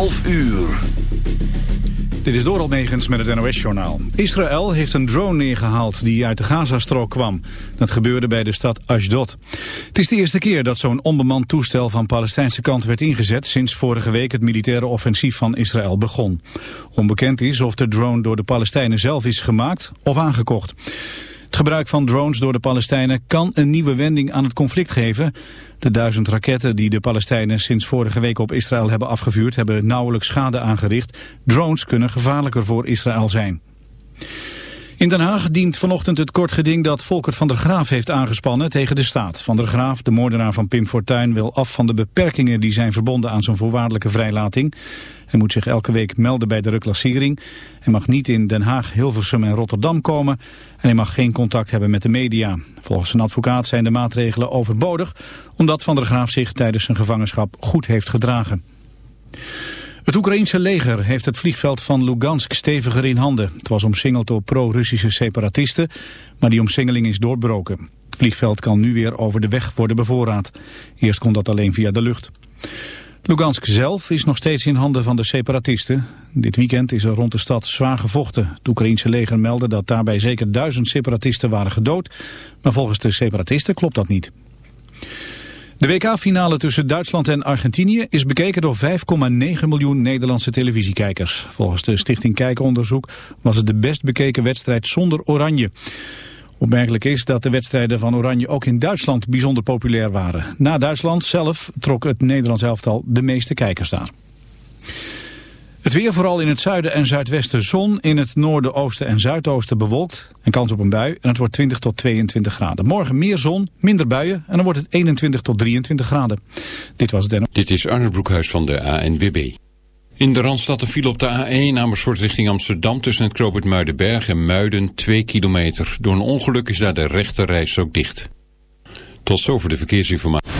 11 uur. Dit is Doral Megens met het NOS-journaal. Israël heeft een drone neergehaald die uit de Gazastrook kwam. Dat gebeurde bij de stad Ashdod. Het is de eerste keer dat zo'n onbemand toestel van Palestijnse kant werd ingezet... sinds vorige week het militaire offensief van Israël begon. Onbekend is of de drone door de Palestijnen zelf is gemaakt of aangekocht. Het gebruik van drones door de Palestijnen kan een nieuwe wending aan het conflict geven. De duizend raketten die de Palestijnen sinds vorige week op Israël hebben afgevuurd... hebben nauwelijks schade aangericht. Drones kunnen gevaarlijker voor Israël zijn. In Den Haag dient vanochtend het kort geding dat Volkert van der Graaf heeft aangespannen tegen de staat. Van der Graaf, de moordenaar van Pim Fortuyn, wil af van de beperkingen die zijn verbonden aan zijn voorwaardelijke vrijlating. Hij moet zich elke week melden bij de reclassering. Hij mag niet in Den Haag, Hilversum en Rotterdam komen en hij mag geen contact hebben met de media. Volgens zijn advocaat zijn de maatregelen overbodig omdat Van der Graaf zich tijdens zijn gevangenschap goed heeft gedragen. Het Oekraïense leger heeft het vliegveld van Lugansk steviger in handen. Het was omsingeld door pro-Russische separatisten, maar die omsingeling is doorbroken. Het vliegveld kan nu weer over de weg worden bevoorraad. Eerst kon dat alleen via de lucht. Lugansk zelf is nog steeds in handen van de separatisten. Dit weekend is er rond de stad zwaar gevochten. Het Oekraïense leger meldde dat daarbij zeker duizend separatisten waren gedood. Maar volgens de separatisten klopt dat niet. De WK-finale tussen Duitsland en Argentinië is bekeken door 5,9 miljoen Nederlandse televisiekijkers. Volgens de Stichting Kijkonderzoek was het de best bekeken wedstrijd zonder Oranje. Opmerkelijk is dat de wedstrijden van Oranje ook in Duitsland bijzonder populair waren. Na Duitsland zelf trok het Nederlands elftal de meeste kijkers daar. Het weer vooral in het zuiden en zuidwesten zon, in het noorden, oosten en zuidoosten bewolkt. En kans op een bui en het wordt 20 tot 22 graden. Morgen meer zon, minder buien en dan wordt het 21 tot 23 graden. Dit was het Dit is Arne Broekhuis van de ANWB. In de Randstad viel op de A1 Amersfoort richting Amsterdam tussen het Kroopert Muidenberg en Muiden 2 kilometer. Door een ongeluk is daar de rechte reis ook dicht. Tot zover de verkeersinformatie.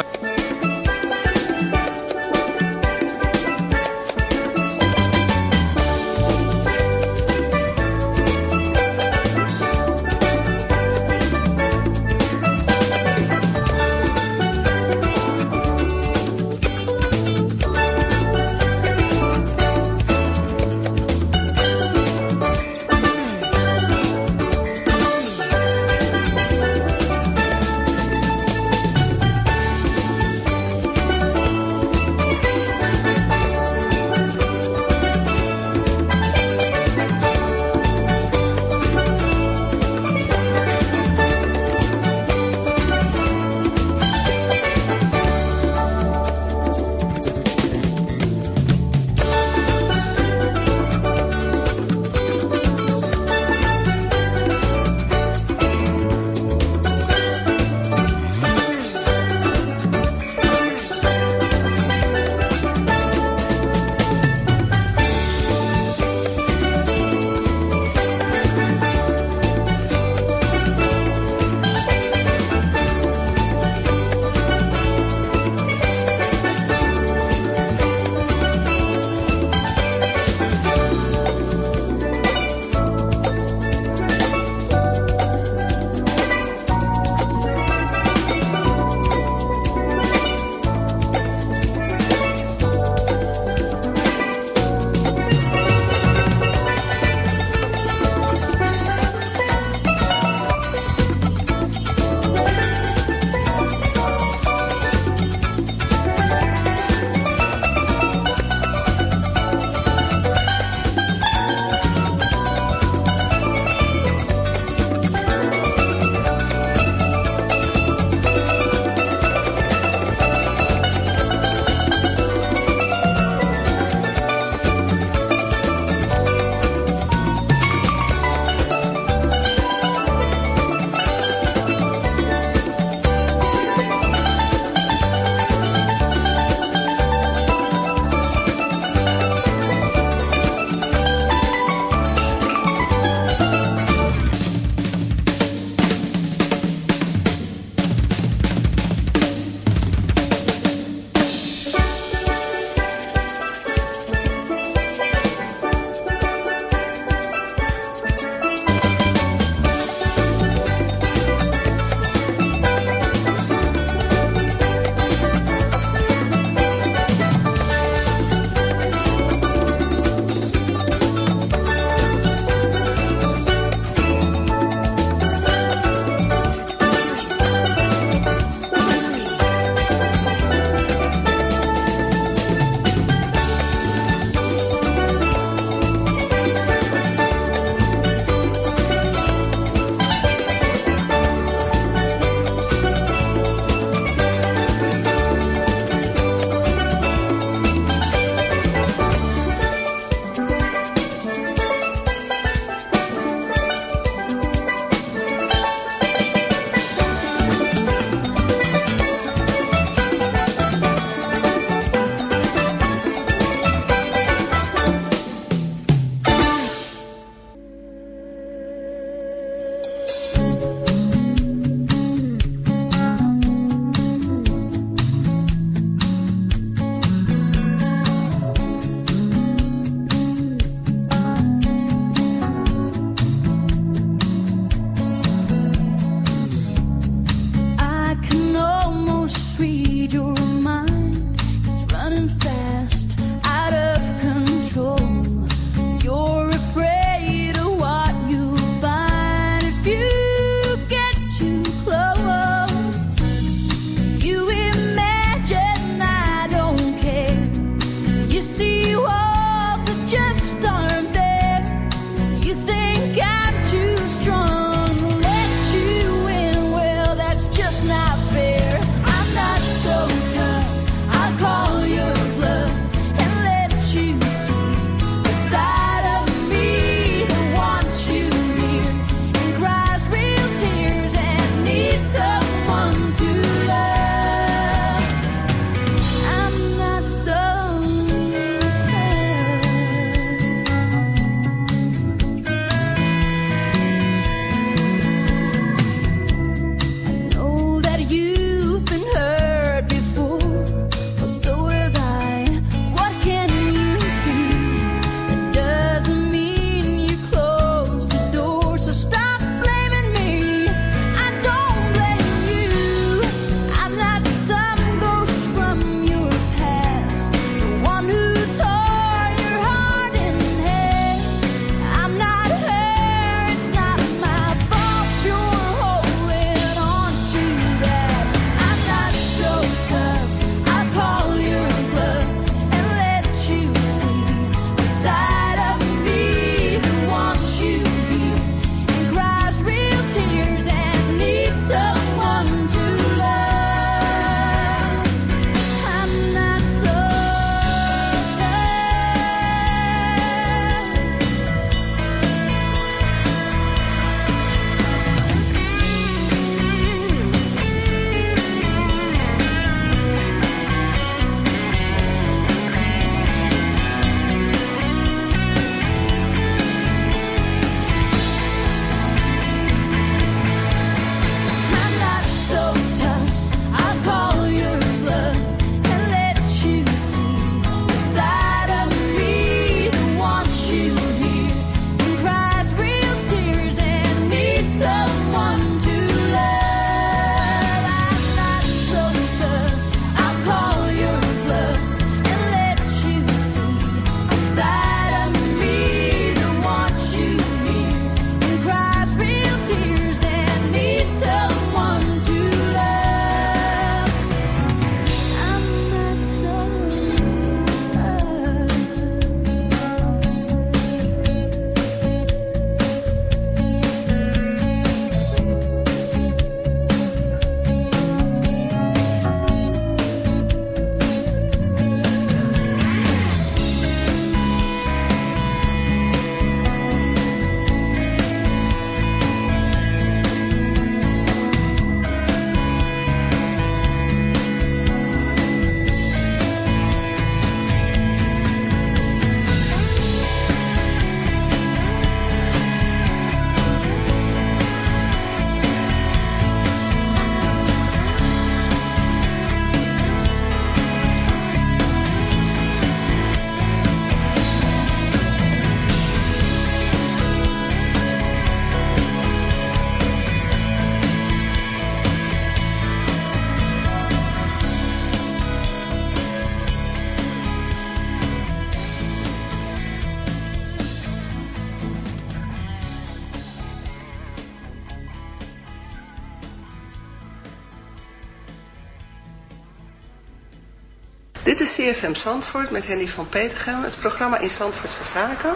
CFM Zandvoort met Henny van Petergem, het programma in Zandvoortse Zaken.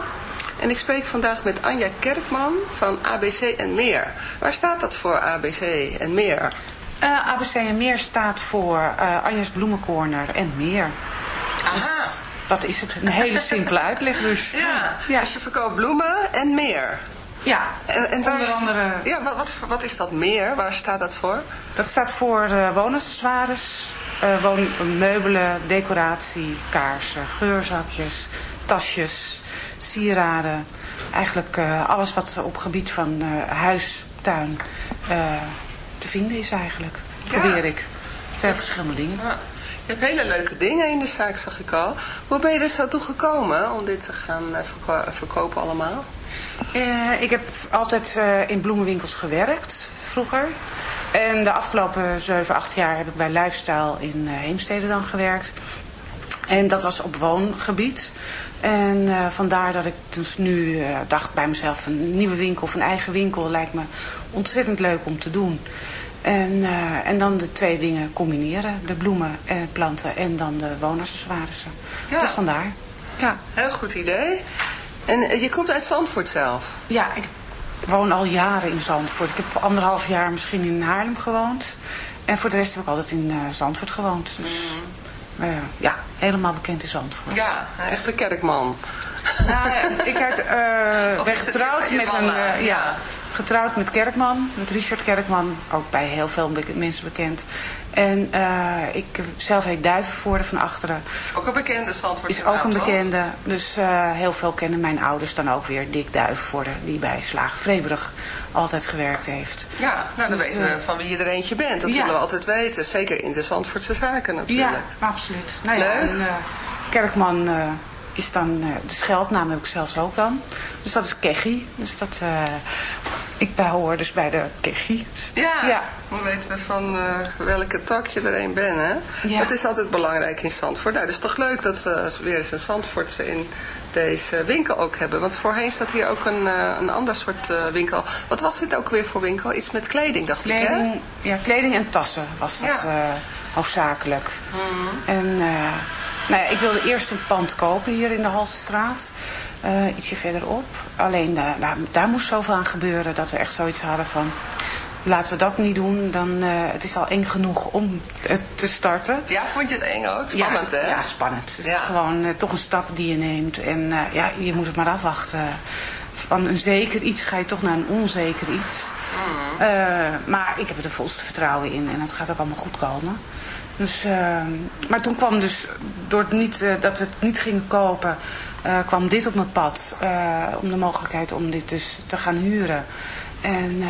En ik spreek vandaag met Anja Kerkman van ABC en Meer. Waar staat dat voor, ABC en Meer? Eh, ABC en Meer staat voor eh Anja's Bloemencorner en meer. Aha. Dat is het, een hele simpele uitleg dus. Ja, Ja. dus je verkoopt bloemen en meer. Ja, En, onder is- andere, Ja, wat, wat, wat is dat meer? Waar staat dat voor? dat staat voor eh woonaccessoires, eh woonmeubelen, decoratie, kaarsen, geurzakjes, tasjes, sieraden. Eigenlijk eh, alles wat op gebied van eh, huis, tuin te vinden is eigenlijk. Ja. Probeer ik. Veel verschillende dingen. Ja. Je hebt hele leuke dingen in de zaak, zag ik al. Hoe ben je er zo toe gekomen om dit te gaan verko- verkopen allemaal? Ik heb altijd in bloemenwinkels gewerkt, vroeger. En de afgelopen 7, 8 jaar heb ik bij Lifestyle in eh, Heemstede dan gewerkt. En dat was op woongebied. En eh, vandaar dat ik dus nu eh, dacht bij mezelf... een nieuwe winkel of een eigen winkel lijkt me ontzettend leuk om te doen. En, en dan de twee dingen combineren. De bloemen en planten en dan de woonaccessoires. Ja. Dus vandaar. Ja. Heel goed idee. En je komt uit Zandvoort zelf. Ja, ik woon al jaren in Zandvoort. Ik heb anderhalf jaar misschien in Haarlem gewoond. En voor de rest heb ik altijd in eh, Zandvoort gewoond. Dus eh, ja, helemaal bekend in Zandvoort. Ja, een echte kerkman. Nou, ja, ik uit, eh, getrouwd met een... eh, Ja. Getrouwd met Kerkman, met Richard Kerkman. Ook bij heel veel mensen bekend. En eh, ik zelf heet Duivenvoorde van achteren. Ook een bekende Zandvoortse Is ook een bekende. Dus eh, heel veel kennen mijn ouders dan ook weer. Dick Duivenvoorde, die bij Slagen Vreeburg altijd gewerkt heeft. Ja, nou dan Dus, weten we eh, van wie je er eentje bent. Dat ja. willen we altijd weten. Zeker in de Zandvoortse zaken natuurlijk. Ja, absoluut. Nou ja, Leuk. en, Kerkman is dan, eh, de scheldnaam heb ik zelfs ook dan. Dus dat is Keggy. Dus dat, eh, ik behoor dus bij de Keggy. Ja, Ja. dan weten we van eh, welke tak je er een bent, hè? Ja. Dat is altijd belangrijk in Zandvoort. Nou, het is toch leuk dat we weer eens een Zandvoortse in deze winkel ook hebben. Want voorheen zat hier ook een, eh, een ander soort eh, winkel. Wat was dit ook weer voor winkel? Iets met kleding, dacht ik, hè? Kleding, ja, kleding en tassen was dat Ja. Eh, hoofdzakelijk. En eh, nou ja, ik wilde eerst een pand kopen hier in de Haltestraat. eh, ietsje verderop. Alleen eh, daar, daar moest zoveel aan gebeuren dat we echt zoiets hadden van... Laten we dat niet doen, dan, eh, het is al eng genoeg om het te starten. Ja, vond je het eng ook? Spannend, ja, hè? Ja, spannend. Het is gewoon toch een stap die je neemt. En ja, je moet het maar afwachten. Van een zeker iets ga je toch naar een onzeker iets. Eh, maar ik heb er de volste vertrouwen in. En het gaat ook allemaal goed komen. Dus, eh, maar toen kwam dus, door het niet, eh, dat we het niet gingen kopen, eh, kwam dit op mijn pad. eh, om de mogelijkheid om dit dus te gaan huren. En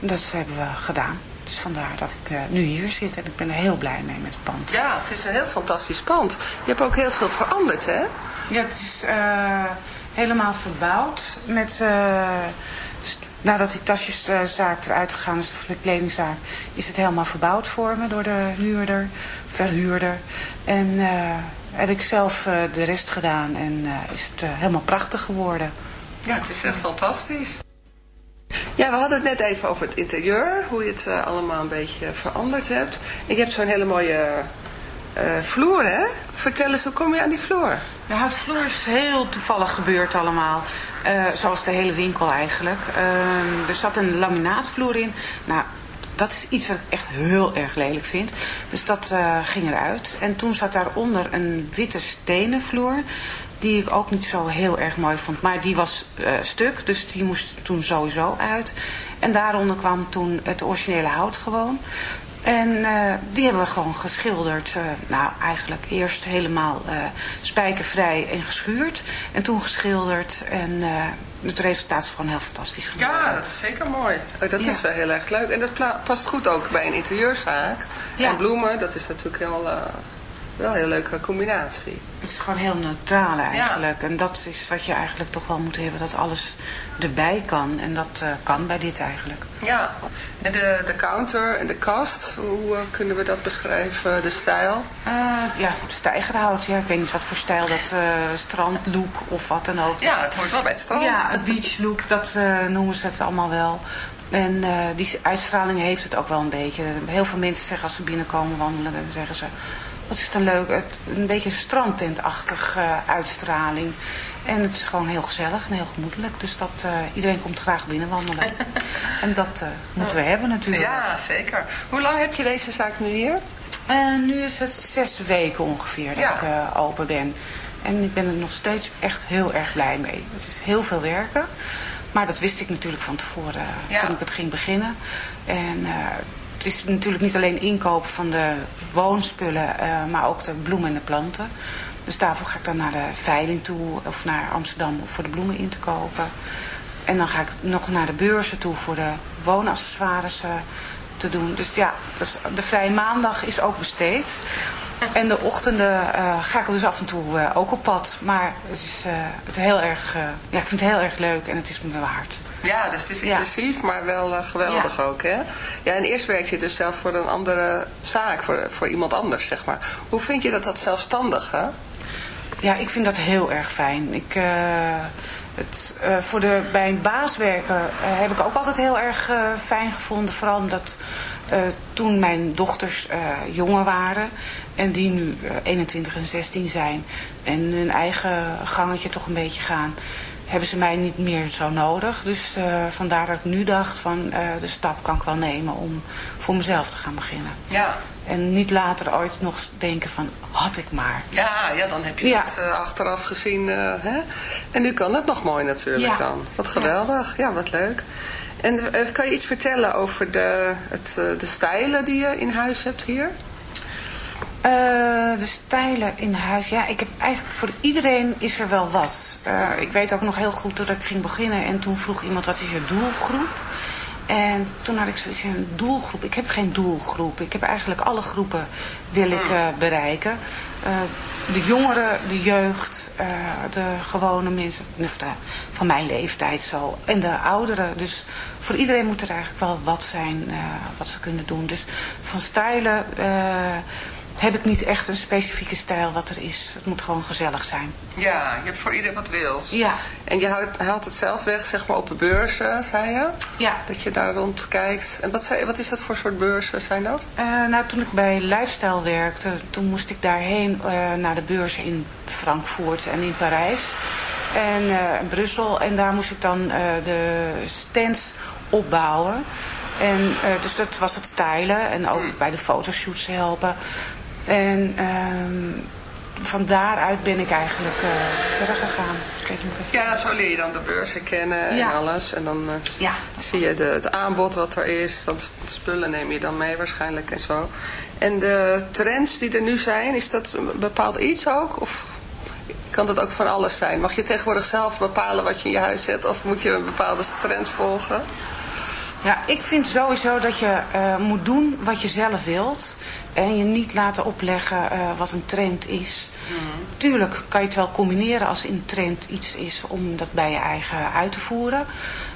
dat hebben we gedaan. Dus vandaar dat ik nu hier zit. En ik ben er heel blij mee met het pand. Ja, het is een heel fantastisch pand. Je hebt ook heel veel veranderd, hè? Ja, het is helemaal verbouwd. Met, eh, nadat die tasjeszaak eruit gegaan is, of de kledingzaak, is het helemaal verbouwd voor me door de huurder, verhuurder. En eh, heb ik zelf eh, de rest gedaan en eh, is het eh, helemaal prachtig geworden. Ja, het is echt fantastisch. Ja, we hadden het net even over het interieur, hoe je het eh, allemaal een beetje veranderd hebt. En je hebt zo'n hele mooie eh, vloer, hè? Vertel eens, hoe kom je aan die vloer? De houtvloer is heel toevallig gebeurd allemaal. Eh, zoals de hele winkel eigenlijk. Ehm, er zat een laminaatvloer in. Nou, dat is iets wat ik echt heel erg lelijk vind. Dus dat eh, ging eruit. En toen zat daaronder een witte stenen vloer. Die ik ook niet zo heel erg mooi vond. Maar die was eh, stuk, dus die moest toen sowieso uit. En daaronder kwam toen het originele hout gewoon. En eh, die hebben we gewoon geschilderd. eh, nou, eigenlijk eerst helemaal eh, spijkervrij en geschuurd. En toen geschilderd. En het resultaat is gewoon heel fantastisch geworden. Ja, dat is zeker mooi. Oh, dat Ja. is wel heel erg leuk. En dat past goed ook bij een interieurzaak. Ja. En bloemen, dat is natuurlijk eh, wel een hele leuke combinatie. Het is gewoon heel neutraal eigenlijk. En dat is wat je eigenlijk toch wel moet hebben. Dat alles erbij kan. En dat kan bij dit eigenlijk. Ja, en de, de counter en de kast, hoe eh, kunnen we dat beschrijven? De stijl? Eh, ja, stijgerhout. Ja, ik weet niet wat voor stijl dat eh, strandlook of wat dan ook. Ja, het hoort wel bij het strand. Ja, het beachlook, dat noemen ze het allemaal wel. En die uitstraling heeft het ook wel een beetje. Heel veel mensen zeggen als ze binnenkomen wandelen, dan zeggen ze... wat is het een leuk, het, een beetje strandtentachtig uitstraling. En het is gewoon heel gezellig en heel gemoedelijk. Dus dat, eh, iedereen komt graag binnenwandelen. en dat eh, moeten we hebben natuurlijk. Ja, zeker. Hoe lang heb je deze zaak nu hier? Eh, nu is het zes weken ongeveer dat Ja. ik open ben. En ik ben er nog steeds echt heel erg blij mee. Het is heel veel werken. Maar dat wist ik natuurlijk van tevoren Ja. toen ik het ging beginnen. En het is natuurlijk niet alleen inkopen van de woonspullen, maar ook de bloemen en de planten. Dus daarvoor ga ik dan naar de veiling toe of naar Amsterdam om voor de bloemen in te kopen. En dan ga ik nog naar de beurzen toe voor de woonaccessoires eh, te doen. Dus ja, dus de vrije maandag is ook besteed. En de ochtenden eh, ga ik dus af en toe eh, ook op pad. Maar het is het heel erg, ja, ik vind het heel erg leuk en het is me waard. Ja, dus het is Ja. intensief, maar wel geweldig Ja. ook, hè? Ja, en eerst werkte je dus zelf voor een andere zaak, voor, voor iemand anders, zeg maar. Hoe vind je dat dat zelfstandig, hè? Ja, ik vind dat heel erg fijn. Ik, eh, het, eh, voor de, bij een baas werken eh, heb ik ook altijd heel erg fijn gevonden. Vooral omdat toen mijn dochters jonger waren en die nu eh, 21 en 16 zijn en hun eigen gangetje toch een beetje gaan, hebben ze mij niet meer zo nodig. Dus vandaar dat ik nu dacht van de stap kan ik wel nemen om voor mezelf te gaan beginnen. Ja. En niet later ooit nog denken van had ik maar. Ja, ja, dan heb je Ja. het eh, achteraf gezien, eh, hè? En nu kan het nog mooi natuurlijk Ja. dan. Wat geweldig, ja, wat leuk. En eh, kan je iets vertellen over de, het, de stijlen die je in huis hebt hier? De stijlen in huis. Ja, ik heb eigenlijk voor iedereen is er wel wat. Ik weet ook nog heel goed dat ik ging beginnen en toen vroeg iemand wat is je doelgroep? En toen had ik zoiets een doelgroep. Ik heb geen doelgroep. Ik heb eigenlijk alle groepen wil ik eh, bereiken. Eh, de jongeren, de jeugd, eh, de gewone mensen de- van mijn leeftijd zo. En de ouderen. Dus voor iedereen moet er eigenlijk wel wat zijn wat ze kunnen doen. Dus van stijlen heb ik niet echt een specifieke stijl wat er is. Het moet gewoon gezellig zijn. Ja, je hebt voor ieder wat wils. Ja. En je haalt, haalt het zelf weg, zeg maar, op de beurzen, zei je? Ja. Dat je daar rond kijkt. En wat, wat is dat voor soort beurzen, zijn dat? Eh, nou, toen ik bij Lifestyle werkte, toen moest ik daarheen eh, naar de beurzen in Frankfurt en in Parijs en eh, in Brussel. En daar moest ik dan de stands opbouwen. En, dus dat was het stylen en ook bij de fotoshoots helpen. En ehm, van daaruit ben ik eigenlijk eh, verder gegaan. Ja, zo leer je dan de beurzen kennen Ja. en alles. En dan eh, Ja. zie je de, het aanbod wat er is. Want spullen neem je dan mee waarschijnlijk en zo. En de trends die er nu zijn, is dat een bepaald iets ook? Of kan dat ook van alles zijn? Mag je tegenwoordig zelf bepalen wat je in je huis zet? Of moet je een bepaalde trend volgen? Ja, ik vind sowieso dat je eh, moet doen wat je zelf wilt. En je niet laten opleggen eh, wat een trend is. Tuurlijk kan je het wel combineren als een trend iets is om dat bij je eigen uit te voeren.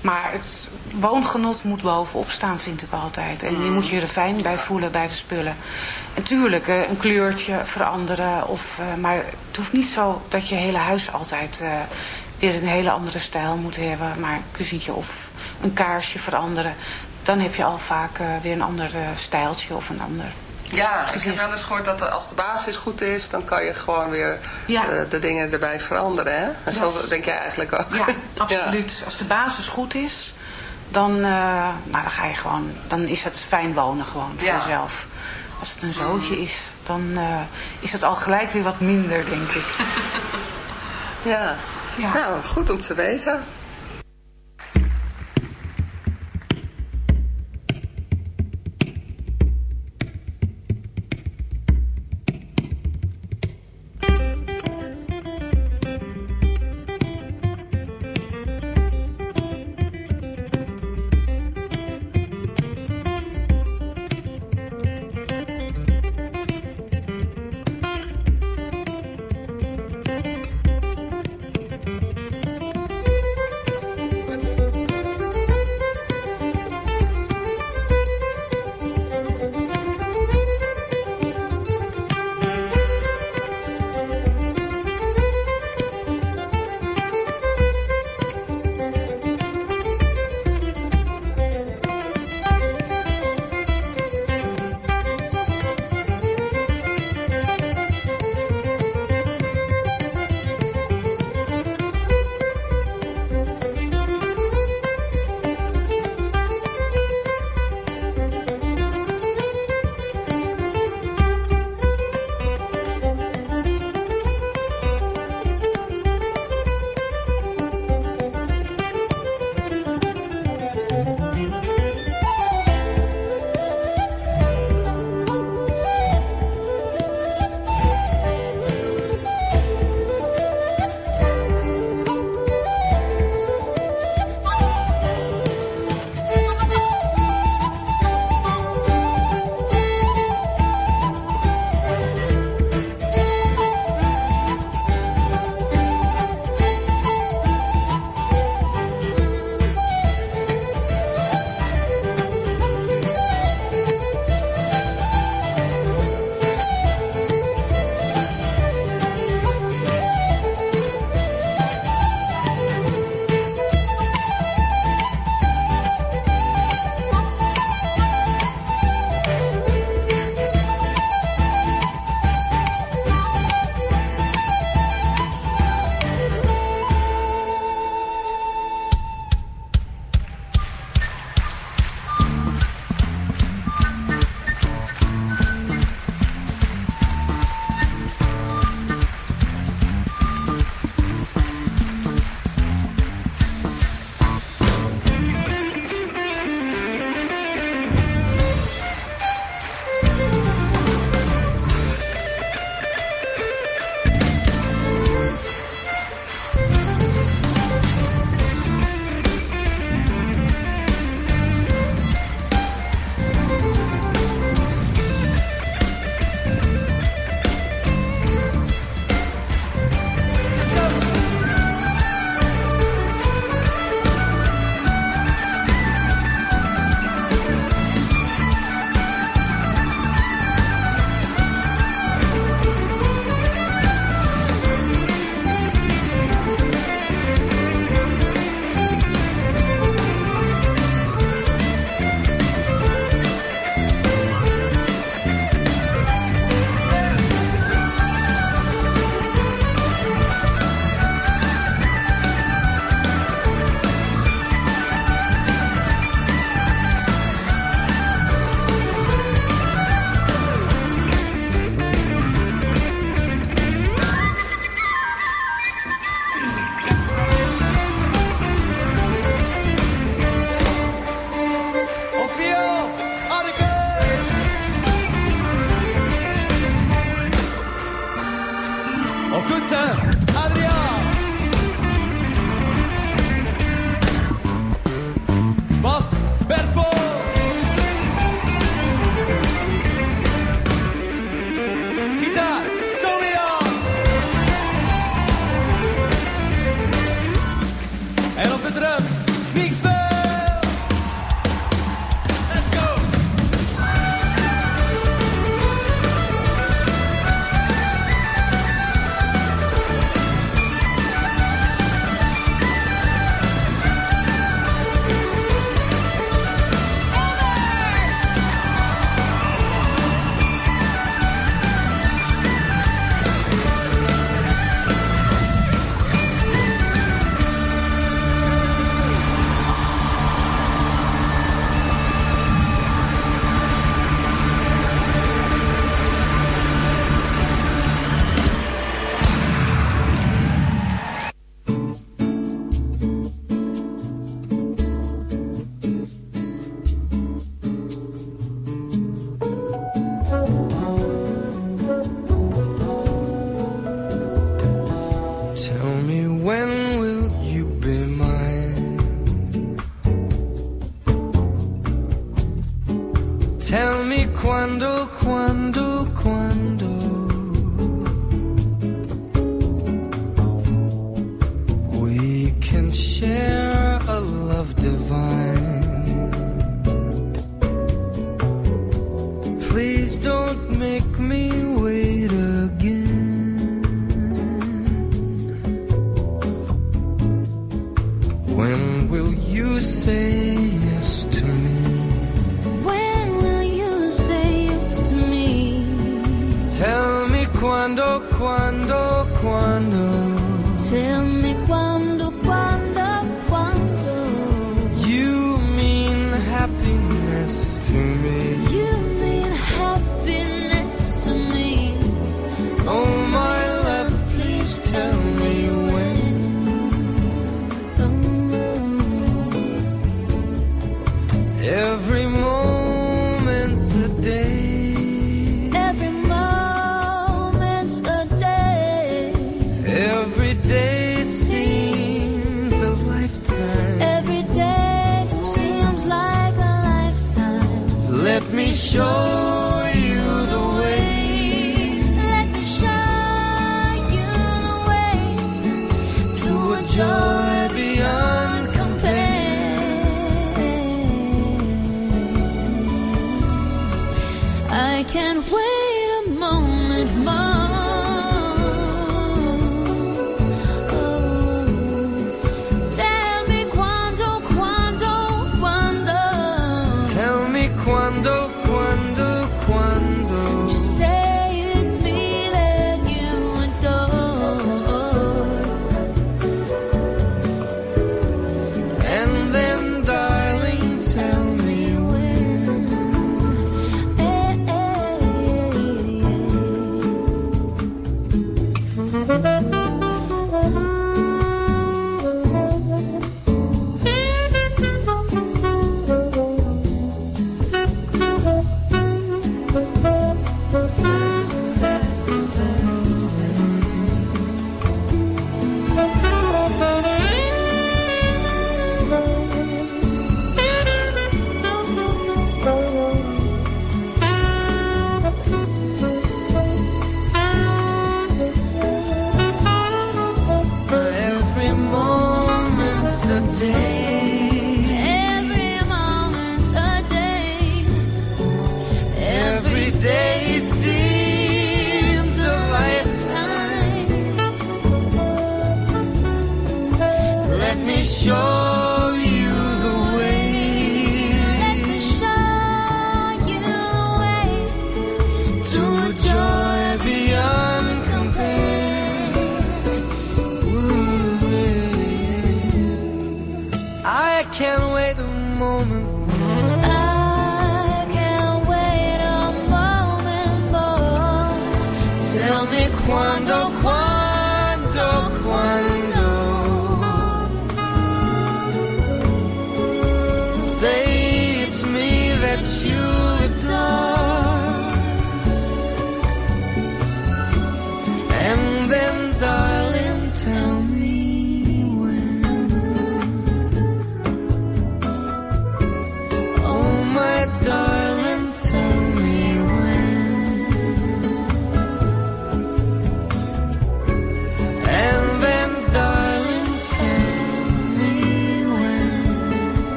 Maar het woongenot moet bovenop staan, vind ik altijd. En je moet je er fijn bij voelen bij de spullen. En tuurlijk, eh, een kleurtje veranderen. Of, eh, maar het hoeft niet zo dat je hele huis altijd weer een hele andere stijl moet hebben. Maar een kussentje of een kaarsje veranderen. Dan heb je al vaak weer een ander stijltje of een ander Ja, ik heb wel eens gehoord dat als de basis goed is, dan kan je gewoon weer Ja. eh, de dingen erbij veranderen. Hè? En zo Yes. denk jij eigenlijk ook. Ja, absoluut. Als de basis goed is, dan, eh, nou, dan ga je gewoon, dan is het fijn wonen gewoon voor jezelf. Als het een zootje is, dan eh, is het al gelijk weer wat minder, denk ik. Ja. Ja. Nou, goed om te weten.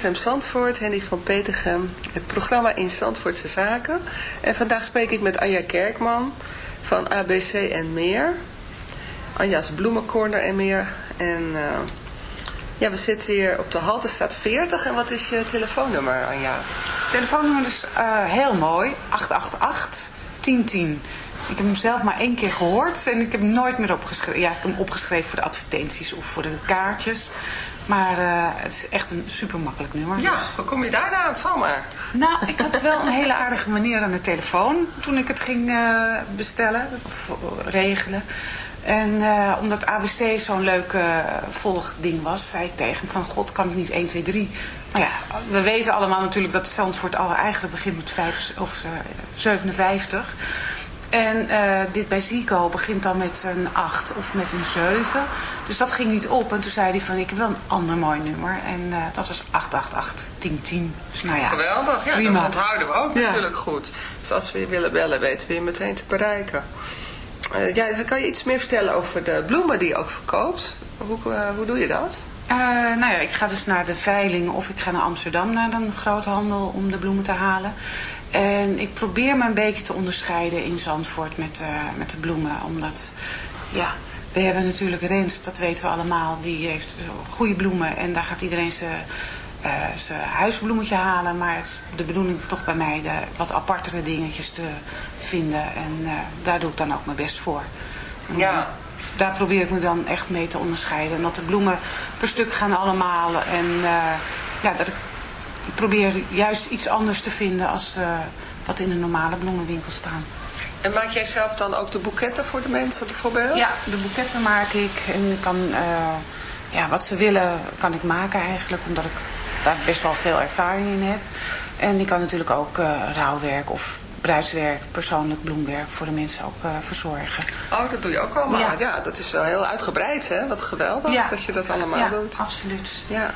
CFM Zandvoort, Henny van Petergem, het programma in Zandvoortse Zaken. En vandaag spreek ik met Anja Kerkman van ABC en meer. Anja's Bloemencorner en meer. En eh, ja, we zitten hier op de Haltestraat 40. En wat is je telefoonnummer, Anja? Telefoonnummer is eh, heel mooi. 888 1010. Ik heb hem zelf maar één keer gehoord en ik heb hem nooit meer opgeschreven. Ja, ik heb hem opgeschreven voor de advertenties of voor de kaartjes. Maar eh, het is echt een super makkelijk nummer. Ja, dus- hoe kom je daarna aan, zomaar? Nou, ik had wel een hele aardige manier aan de telefoon toen ik het ging eh, bestellen of eh, regelen. En omdat ABC zo'n leuk volgding was, zei ik tegen hem van god kan ik niet 1, 2, 3. Maar ja, we weten allemaal natuurlijk dat Zandvoort al eigenlijk begint met 5 of eh, 57. En eh, dit bij Zico begint dan met een 8 of met een 7. Dus dat ging niet op. En toen zei hij van ik heb wel een ander mooi nummer. En eh, dat was 888 1010. Dus nou ja, Geweldig, ja, prima. dat onthouden we ook Ja. natuurlijk goed. Dus als we je willen bellen, weten we je meteen te bereiken. Eh, ja, kan je iets meer vertellen over de bloemen die je ook verkoopt? Hoe, hoe doe je dat? Eh, nou ja, ik ga dus naar de veiling of ik ga naar Amsterdam naar een groothandel om de bloemen te halen. En ik probeer me een beetje te onderscheiden in Zandvoort met, eh, met de bloemen. Omdat, ja, we hebben natuurlijk Rens, dat weten we allemaal, die heeft goede bloemen. En daar gaat iedereen zijn eh, zijn huisbloemetje halen. Maar het is de bedoeling is toch bij mij de wat apartere dingetjes te vinden. En eh, daar doe ik dan ook mijn best voor. Ja. Daar probeer ik me dan echt mee te onderscheiden. Omdat de bloemen per stuk gaan allemaal. En ja, dat ik, probeer juist iets anders te vinden als eh, wat in een normale bloemenwinkel staan. En maak jij zelf dan ook de boeketten voor de mensen bijvoorbeeld? Ja, de boeketten maak ik. En ik kan, eh, ja, wat ze willen kan ik maken eigenlijk. Omdat ik daar best wel veel ervaring in heb. En ik kan natuurlijk ook eh, rouwwerk of bruidswerk, persoonlijk bloemwerk voor de mensen ook verzorgen. Oh, dat doe je ook allemaal. Ja. Ja. dat is wel heel uitgebreid, hè? Wat geweldig dat je dat allemaal ja, doet. absoluut. Ja.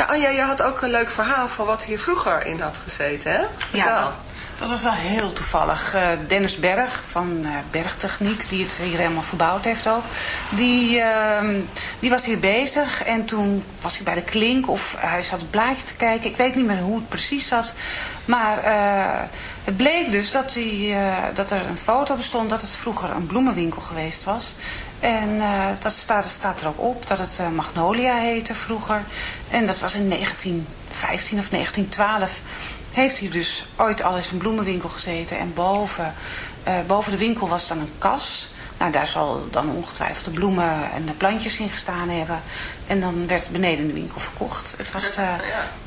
Ja, Anja, je had ook een leuk verhaal van wat hier vroeger in had gezeten, hè? Vertel. Ja, dat was wel heel toevallig. Eh, Dennis Berg van eh, Bergtechniek, die het hier helemaal verbouwd heeft ook. Die, ehm, die was hier bezig en toen was hij bij de klink of hij zat een blaadje te kijken. Ik weet niet meer hoe het precies zat. Maar eh, het bleek dus dat, hij, dat er een foto bestond dat het vroeger een bloemenwinkel geweest was. En eh, dat staat, staat er ook op dat het eh, Magnolia heette vroeger. En dat was in 1915 of 1912 heeft hij dus ooit al eens een bloemenwinkel gezeten. En boven, eh, boven de winkel was dan een kas. Nou, daar zal dan ongetwijfeld de bloemen en de plantjes in gestaan hebben. En dan werd het beneden in de winkel verkocht. Het was,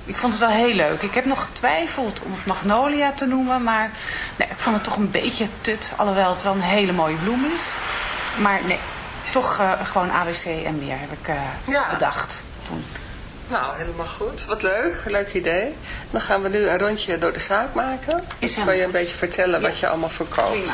ik vond het wel heel leuk. Ik heb nog getwijfeld om het Magnolia te noemen. Maar nee, ik vond het toch een beetje tut. Alhoewel het wel een hele mooie bloem is. Maar nee, toch eh, gewoon ABC en meer heb ik eh, Ja. bedacht toen. Nou, helemaal goed. Wat leuk. Leuk idee. Dan gaan we nu een rondje door de zaak maken. Is Dan kan je een beetje vertellen wat je allemaal verkoopt. Prima.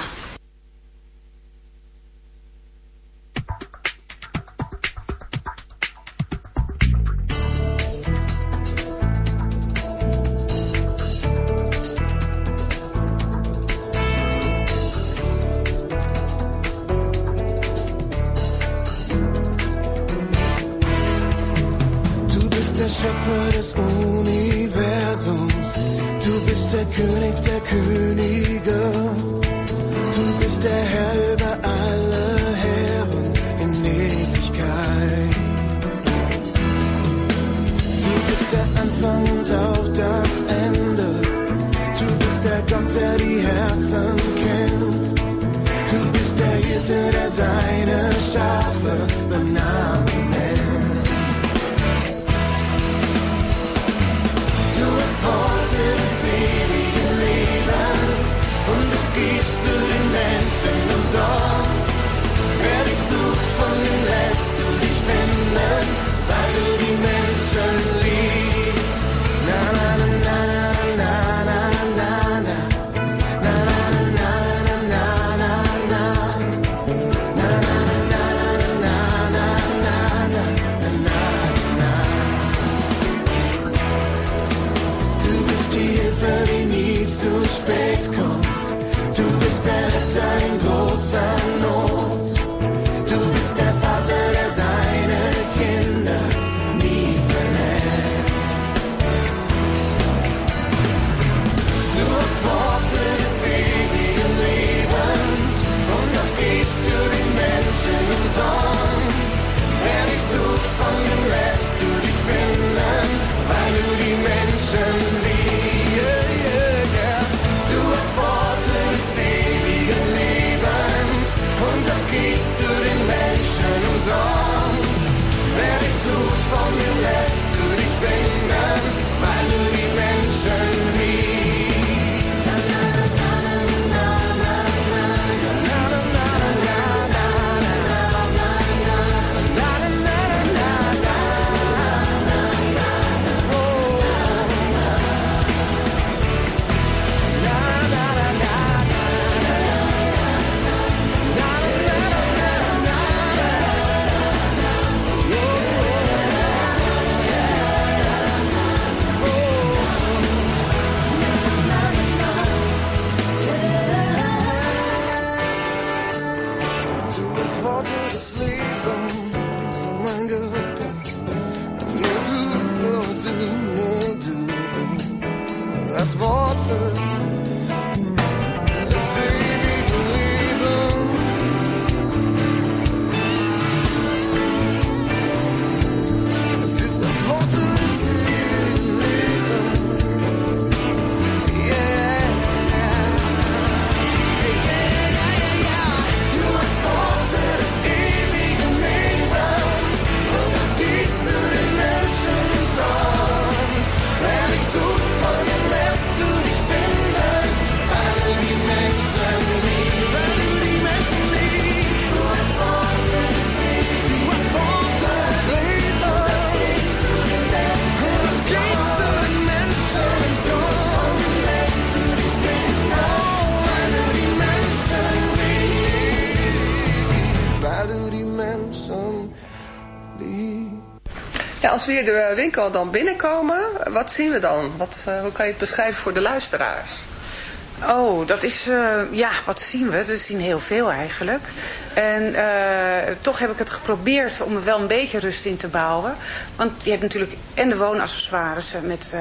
We hier de winkel dan binnenkomen, wat zien we dan? Wat, eh, hoe kan je het beschrijven voor de luisteraars? Oh, dat is, eh, ja, wat zien we? We zien heel veel eigenlijk. En eh, toch heb ik het geprobeerd om er wel een beetje rust in te bouwen. Want je hebt natuurlijk en de woonaccessoires met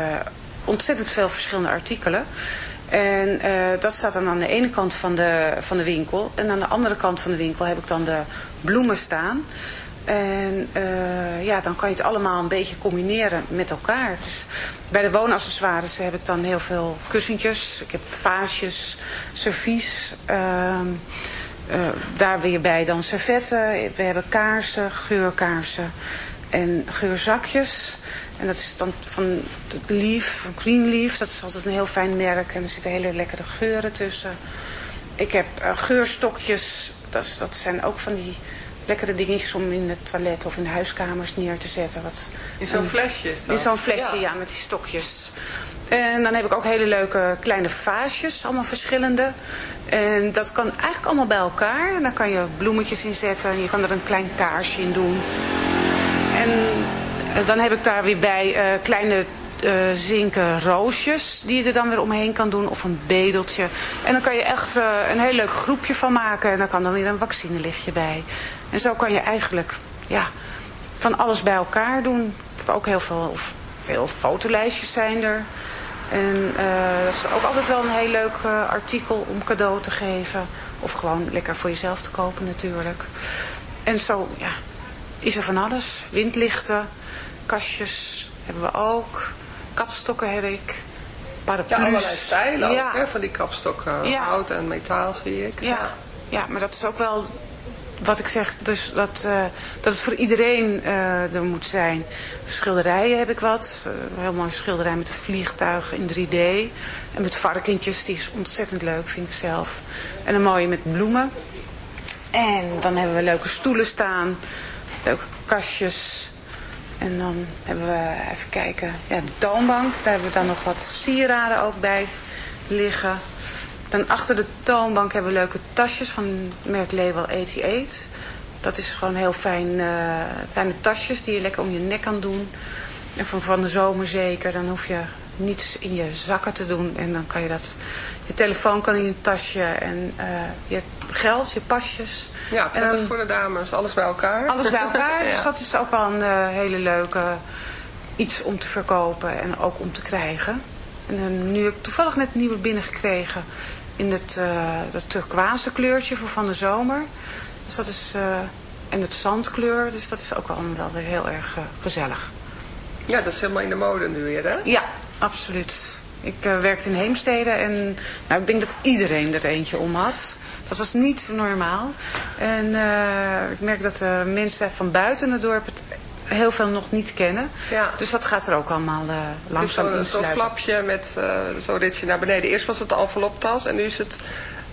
ontzettend veel verschillende artikelen. En dat staat dan aan de ene kant van de, van de winkel. En aan de andere kant van de winkel heb ik dan de bloemen staan. En eh, ja, dan kan je het allemaal een beetje combineren met elkaar. Dus bij de woonaccessoires heb ik dan heel veel kussentjes. Ik heb vaasjes, servies. ehm, eh, daar weer bij dan servetten. We hebben kaarsen, geurkaarsen en geurzakjes. En dat is dan van het Leaf, van Green Leaf. Dat is altijd een heel fijn merk. En er zitten hele lekkere geuren tussen. Ik heb eh, geurstokjes. Dat, dat zijn ook van die lekkere dingetjes om in het toilet of in de huiskamers neer te zetten. Wat, In zo'n flesje is dat? in zo'n flesje, ja. met die stokjes. En dan heb ik ook hele leuke kleine vaasjes, allemaal verschillende. En dat kan eigenlijk allemaal bij elkaar. En daar kan je bloemetjes in zetten. En je kan er een klein kaarsje in doen. En eh, dan heb ik daar weer bij eh, kleine eh, zinken roosjes die je er dan weer omheen kan doen. Of een bedeltje. En dan kan je echt een heel leuk groepje van maken. En dan kan dan weer een vaccinelichtje bij. En zo kan je eigenlijk ja, van alles bij elkaar doen. Ik heb ook heel veel, of veel fotolijstjes zijn er. En eh, dat is ook altijd wel een heel leuk eh, artikel om cadeau te geven. Of gewoon lekker voor jezelf te kopen natuurlijk. En zo, ja, is er van alles. Windlichten, kastjes hebben we ook. Kapstokken heb ik. Ja, Paraplu's. allerlei stijlen ook, Ja. hè, van die kapstokken. Ja. Hout en metaal zie ik. Ja, ja, maar dat is ook wel wat ik zeg, dus dat, eh, dat het voor iedereen eh, er moet zijn. Schilderijen heb ik wat. Eh, een heel mooi schilderij met een vliegtuig in 3D. En met varkentjes, die is ontzettend leuk, vind ik zelf. En een mooie met bloemen. En dan hebben we leuke stoelen staan. Leuke kastjes. En dan hebben we, even kijken, ja, de toonbank. Daar hebben we dan nog wat sieraden ook bij liggen. Dan achter de toonbank hebben we leuke tasjes van het merk Label 88. Dat is gewoon heel fijn, eh, fijne tasjes die je lekker om je nek kan doen. En van, van de zomer zeker, dan hoef je niets in je zakken te doen. En dan kan je dat, je telefoon kan in je tasje en eh, je geld, je pasjes. Ja, En dan- voor de dames. Alles bij elkaar. alles bij elkaar. Ja. Dus dat is ook wel een eh, hele leuke iets om te verkopen en ook om te krijgen. En nu heb ik toevallig net een nieuwe binnengekregen in het, eh dat turquoise kleurtje voor van de zomer. Dus dat is, eh, en het zandkleur, dus dat is ook wel, wel weer heel erg eh, gezellig. Ja, dat is helemaal in de mode nu weer, hè? Ja, absoluut. Ik werkte in Heemstede en nou, ik denk dat iedereen er eentje om had. Dat was niet normaal. En ik merk dat de mensen van buiten het dorp het heel veel nog niet kennen. Ja. Dus dat gaat er ook allemaal is langzaam zo'n flapje met uh, zo'n ritje naar beneden. Eerst was het een enveloptas en nu is het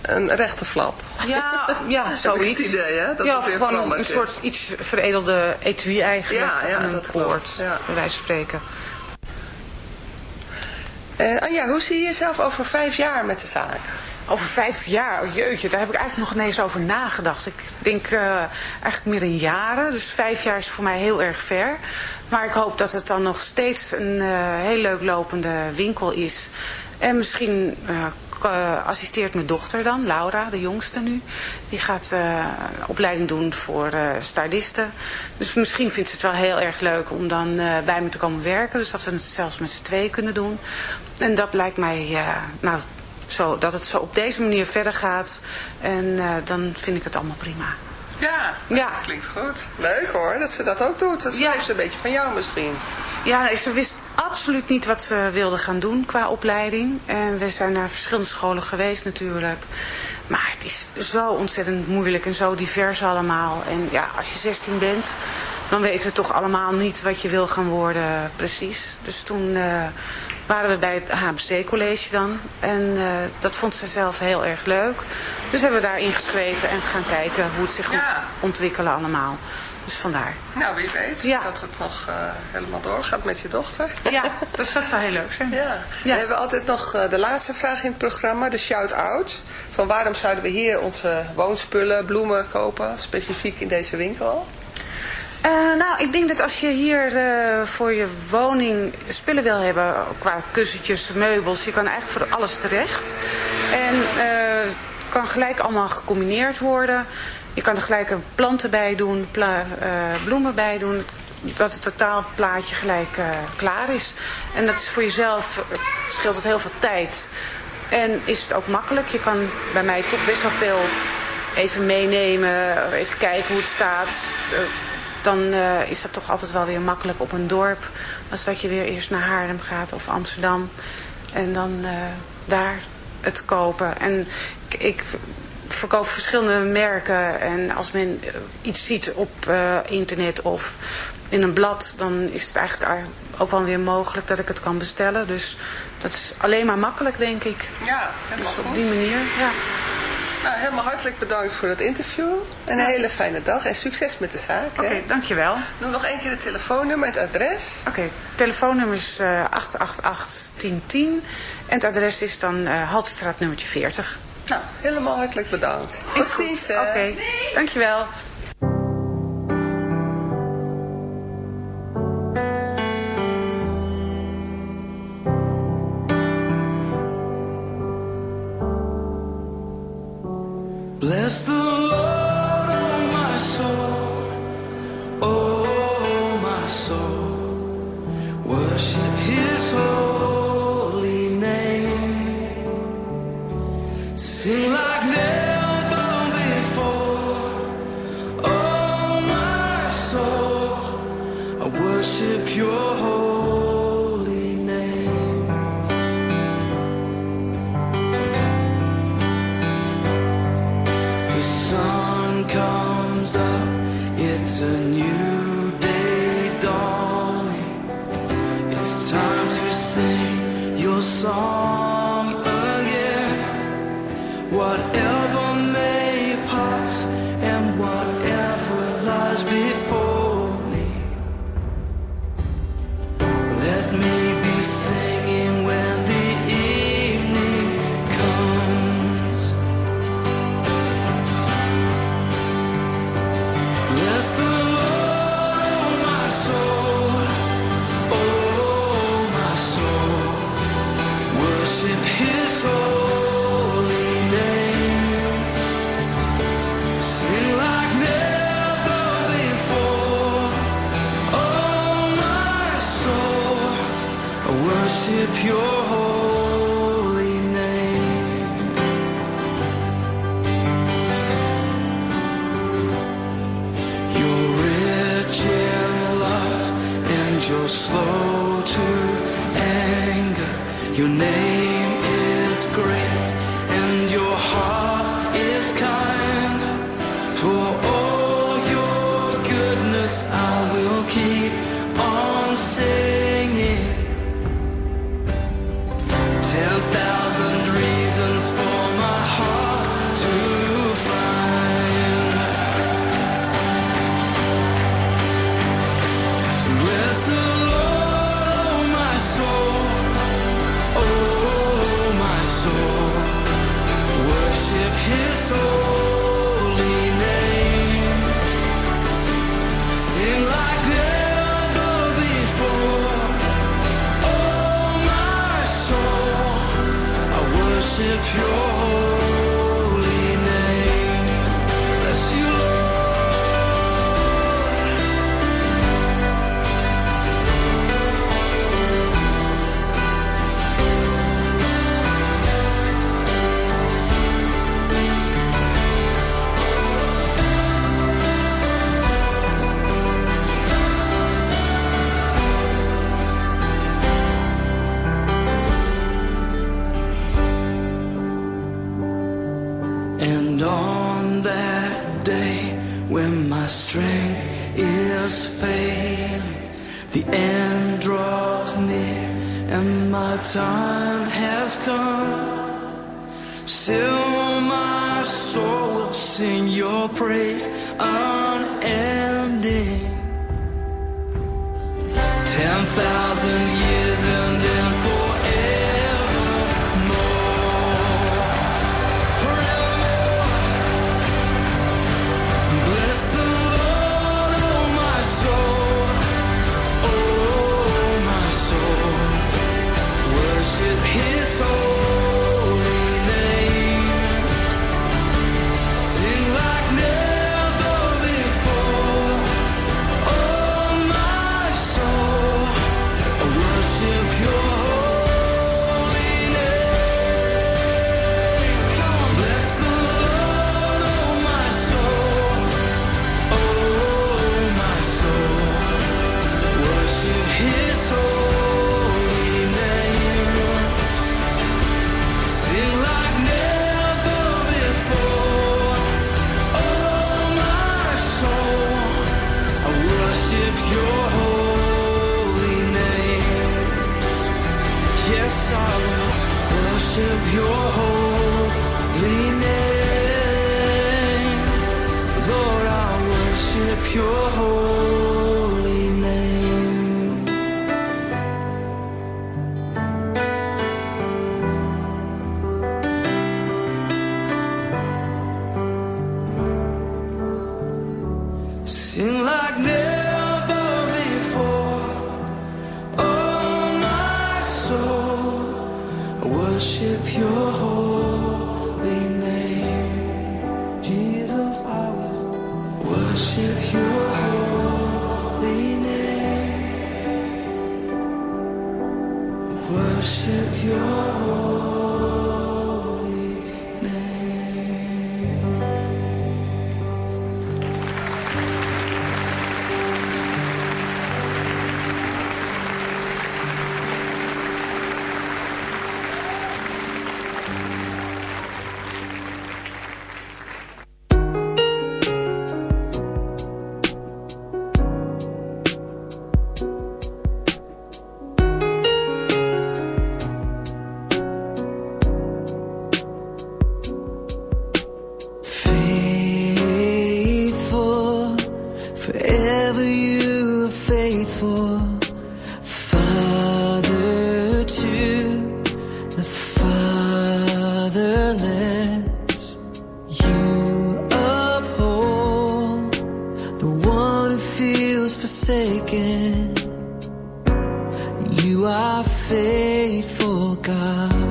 een rechte flap. Ja, ja zoiets. het idee, hè? Dat ja, het gewoon een, soort iets veredelde etui eigenlijk. Ja, ja, en een ja. bij wijze van spreken. Uh, Anja, hoe zie je jezelf over vijf jaar met de zaak? Over vijf jaar, oh jeetje, daar heb ik eigenlijk nog ineens over nagedacht. Ik denk uh, eigenlijk meer in jaren, dus vijf jaar is voor mij heel erg ver. Maar ik hoop dat het dan nog steeds een uh, heel leuk lopende winkel is. En misschien uh, assisteert mijn dochter dan, Laura, de jongste nu. Die gaat opleiding doen voor stylisten. Dus misschien vindt ze het wel heel erg leuk om dan bij me te komen werken. Dus dat we het zelfs met z'n tweeën kunnen doen. En dat lijkt mij, eh, nou, zo, dat het zo op deze manier verder gaat. En eh, dan vind ik het allemaal prima. Ja, Ja. dat klinkt goed. Leuk hoor, dat ze dat ook doet. Dat Ja. heeft ze een beetje van jou misschien. Ja, ze wist absoluut niet wat ze wilde gaan doen qua opleiding. En we zijn naar verschillende scholen geweest natuurlijk. Maar het is zo ontzettend moeilijk en zo divers allemaal. En ja, als je 16 bent, dan weten we toch allemaal niet wat je wil gaan worden precies. Dus toen eh, waren we bij het HBC-college dan. En eh, dat vond ze zelf heel erg leuk. Dus hebben we daar ingeschreven en gaan kijken hoe het zich Ja. moet ontwikkelen allemaal. Dus vandaar. Nou, wie weet Ja. dat het nog eh, helemaal doorgaat met je dochter. Ja, dus dat zou heel leuk zijn. Ja. We hebben altijd nog eh, de laatste vraag in het programma, de shout-out. Van waarom zouden we hier onze woonspullen, bloemen kopen, specifiek in deze winkel? Eh, nou, ik denk dat als je hier eh, voor je woning spullen wil hebben, qua kussentjes, meubels, je kan eigenlijk voor alles terecht. En eh, het kan gelijk allemaal gecombineerd worden. Je kan er gelijk planten bij doen, bloemen bij doen. Dat het totaalplaatje gelijk klaar is. En dat is voor jezelf, scheelt het heel veel tijd. En is het ook makkelijk. Je kan bij mij toch best wel veel even meenemen, even kijken hoe het staat. Dan eh, is dat toch altijd wel weer makkelijk op een dorp. Als dat je weer eerst naar Haarlem gaat of Amsterdam. En dan eh, daar het kopen. En ik, ik verkoop verschillende merken. En als men eh, iets ziet op internet of in een blad... dan is het eigenlijk ook wel weer mogelijk dat ik het kan bestellen. Dus dat is alleen maar makkelijk, denk ik. Ja, helemaal Dus op die manier, ja. Nou, helemaal hartelijk bedankt voor het interview. En een hele fijne dag en succes met de zaak. Oké, dankjewel. Doe nog één keer het telefoonnummer, het adres. Oké, telefoonnummer is eh 888-1010. En het adres is dan eh Haltestraat nummertje 40. Nou, helemaal hartelijk bedankt. Tot ziens, Oké, dankjewel. Up, it's a new pure forsaken. You are faithful, God.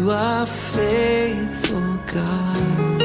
You are faithful, God.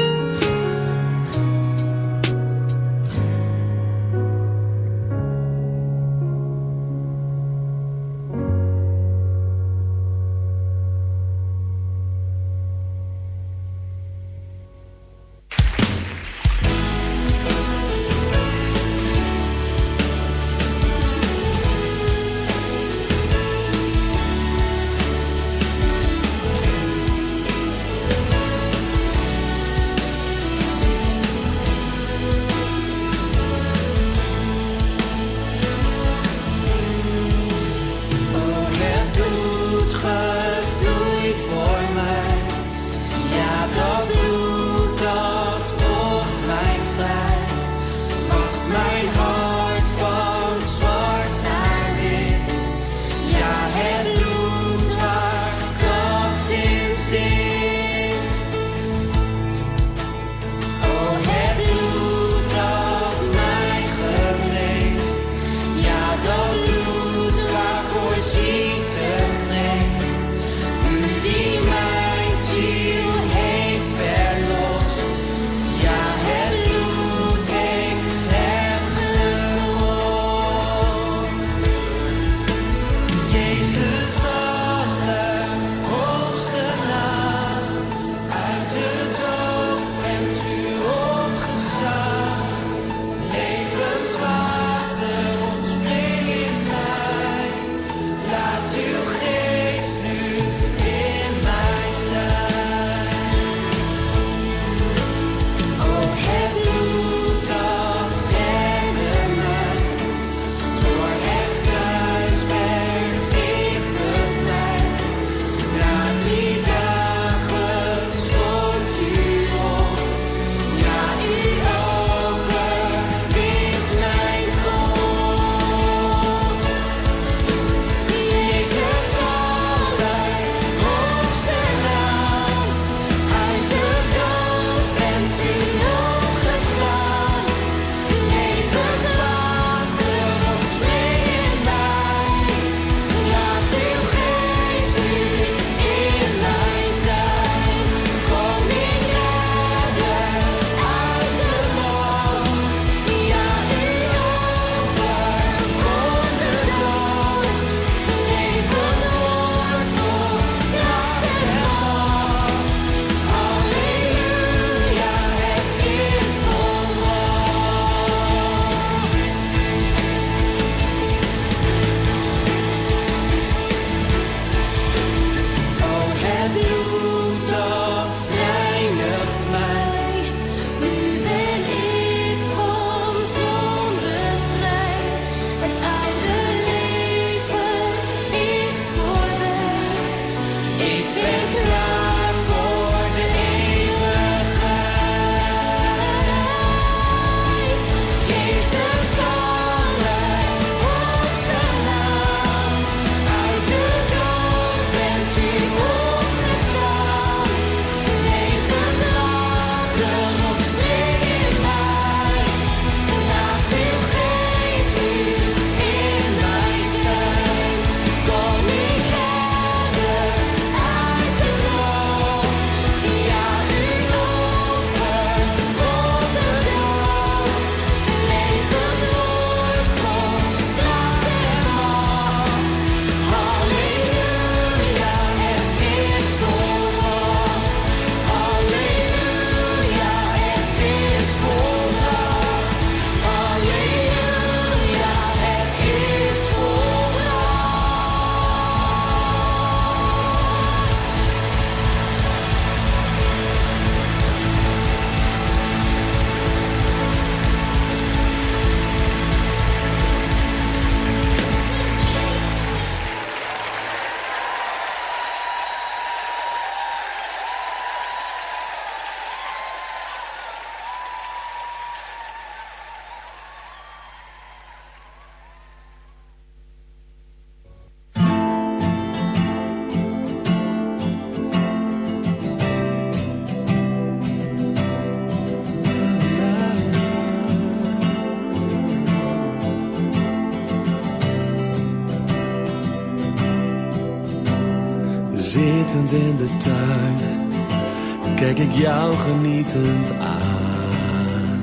Jou genietend aan.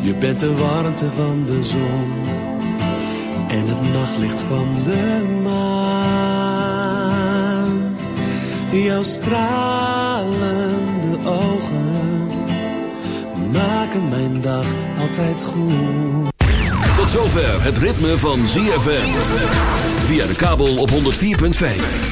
Je bent de warmte van de zon en het nachtlicht van de maan. Jouw stralende ogen maken mijn dag altijd goed. Tot zover het ritme van ZFM. Via de kabel op 104.5.